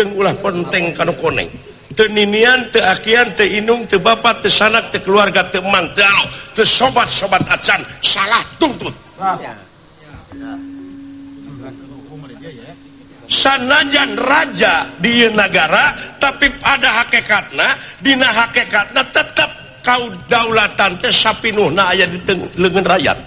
deng ulah penting kan koneng. Teninian teakian teinung teu bapa te sanak teu keluarga teman te alo te sobat sobat acan salah tuntut. Sanajan raja di negara tapi ada hakikatna dina hakikatna tetap kau daulatan teh sapinuhna aya di lengan rakyat.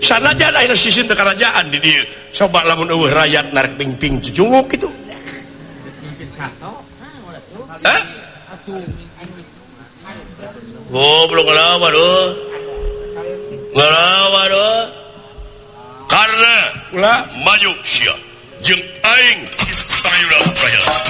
sanajan akhirnya sisi ke kerajaan di dia. Coba lamun eueuh rakyat narik pingping cucunguk gitu Hah? Oh, Goblok ngelawa doh Ngelawa doh Karena Ula? Maju siap Jeng aing Tayu laut rakyat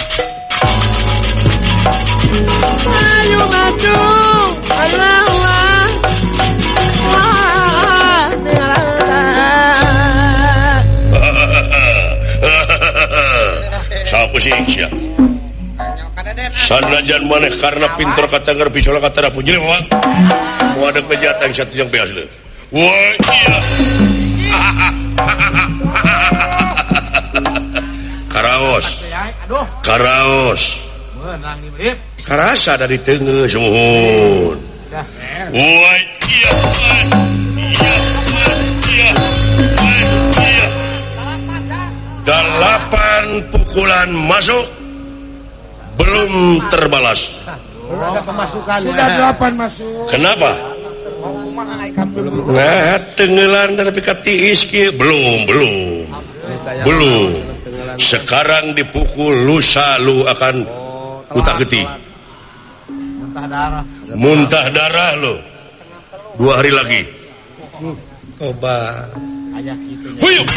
sanjan maneh karena pintor katagar pis kata pun mau ada kejahatan satu yang biasa. Karaos. Karaos. Karasa dari tengah suhun Dalapan pukulan masuk belum terbalas. Pemasukan. Masuk. Kenapa? Eh, nah, tenggelan dan pikati iski belum belum. Belum. Sekarang dipukul lusa lu akan utah getih muntah darah. Lo dua hari lagi. Hmm. Coba Huyuk,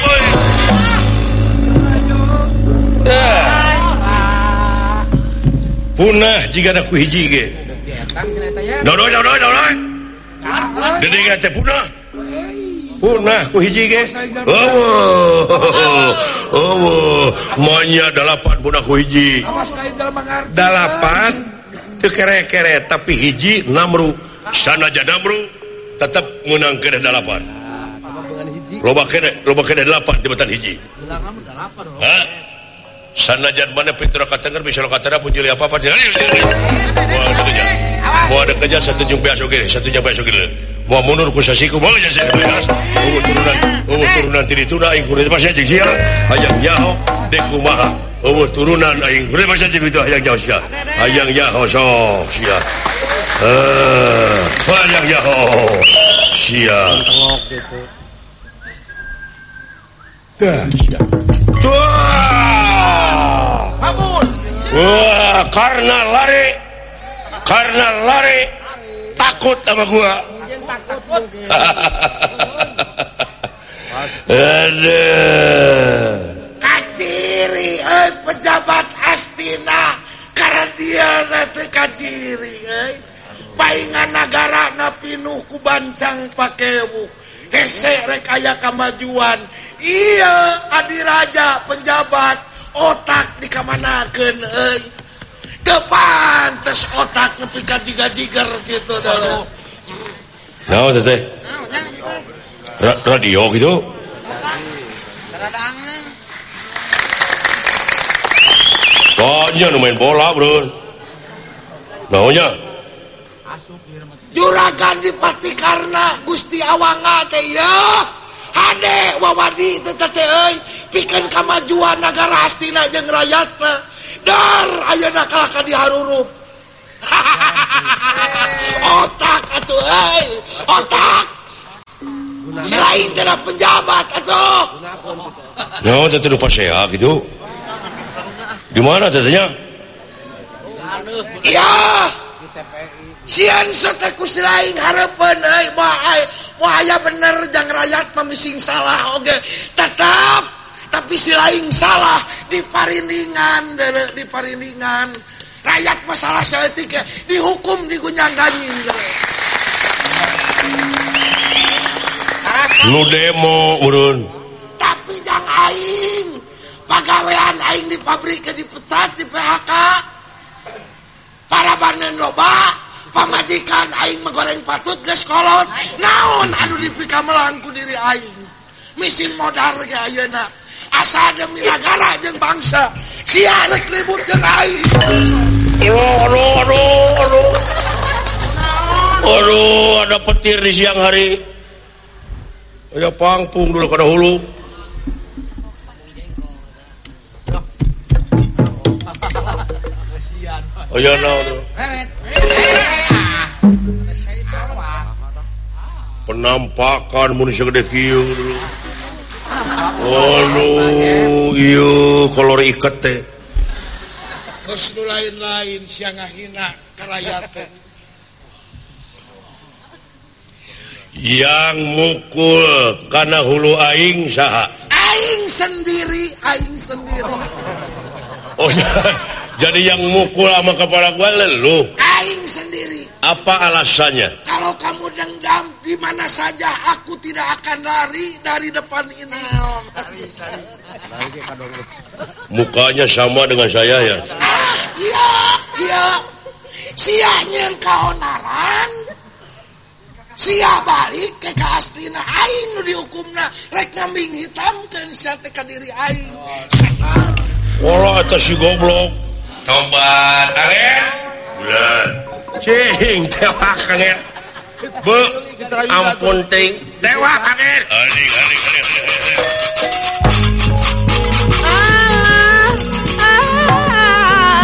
punah jika ku hiji punah. Punah ku hiji oh, oh, oh, monya dalapan punah ku hiji. Dalapan kere-kere tapi hiji namru. Sana aja namru. Tetap menang kere dalapan loba kere loba kere dalapan jabatan hiji. sanajan mana pintu katenger bisa katara pun jeli apa apa buah ada kerja buah ada kerja satu jumpa besok gini satu jumpa besok gini. Mau mundur kusasiku mau jadi sebelas ubu turunan ubu turunan tiri tuna aing itu pas jadi siapa hayang yaho dek maha. Ubu turunan aing itu pas jadi itu hayang yaho siapa hayang yaho sok siapa eh hayang yaho siapa Dah, siap. Wah, karena lari karena lari takut sama gua. Kaciri eh, pejabat Astina karena dia nanti kaciri eh. paingan negara napinuh kubancang pakai wuk Hese rek aya kemajuan. Iya, adi raja penjabat otak dikamanakeun euy. Depan tes otak nepi ka jiga-jiger gitu dah. Nah, teh. Ra radio gitu. Nu main bola, Bro. Naunya. juragan dipati karena Gusti awanga teh ya Hade wawadi tetete euy pikeun kamajuan nagara Hastina jeung rakyatna. Dar ayeuna kalah ka diharurup. otak atuh euy, otak. Selain tidak penjabat atuh. No, teh lupa saya gitu. Di mana tetenya? Iya. siankuing Harpen wahaya eh, bener jangan rakyat memising salah Oke tetap tapi silain salah diparindingan diparindingan rakyat masalah seetik eh, dihukum digunyangkanyi lu demo urun. Tapi jangan aing pagawean aing di pabrik eh, dipecat di PHK para banen loba pamajikan aing menggoreng patut geus kolot. Naon anu dipika melangku diri aing. Misin modar ge ayeuna asa demi nagara jeung bangsa siar ribut jeung aing. Aduh aduh aduh. Aduh ada petir di siang hari. Ada pangpung dulu kada hulu. Oh, you no. penampakan manusia gede kiu Waduh, oh, iyo kolor ikat teh. Terus nu lain-lain siang ngahina karayat Yang mukul karena hulu aing saha? Aing sendiri, aing sendiri. Oh, ya. Jadi yang mukul sama kepala gua lu. Aing sendiri. Apa alasannya? Kalau kamu dendam di mana saja aku tidak akan lari dari depan ini. Mukanya sama dengan saya ya. Ah, iya, iya. Sianya kau naran. Sia balik ke Astina aing nu dihukumna rek ngambing hitam kan sia teh diri aing. Wala eta si goblok. Tobat, Kangen. Bulan. Cing, tewa Kangen. Be, ampun ting. Tewa Kangen. Adik, adik, adik. Ah, ah, ah.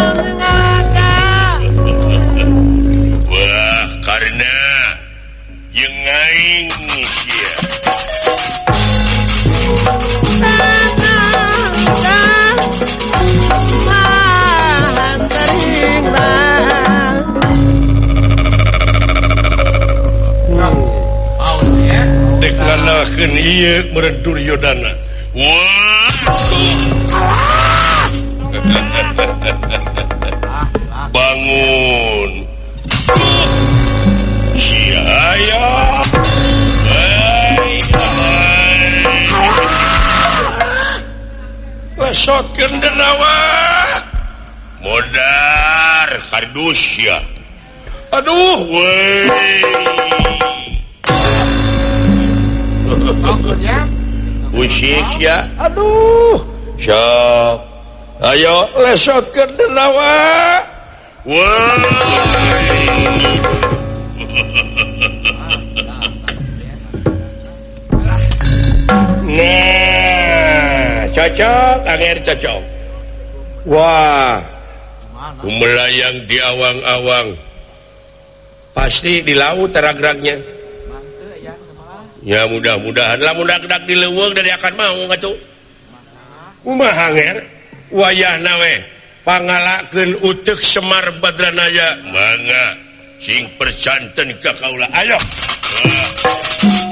Wah, karena yang aing sia. Ieu meureun Duryodana. Wah. Bangun. Siaya. Hai, hai. Lesotkeun denawa. Modar kardus ya. Aduh, wey. Aduh. Ayo lesot ke denawa nah cocok akhir cocok. Wah. Kumelayang di awang-awang. Pasti di laut teragraknya ya mudah-mudahanlah mudah-dak di leweng dari akan mau tuh? Kumaha hanger wayah nawe pangalaken utek Semar Badranaya. Mangga sing percanten ka kaula. Ayo. Ah.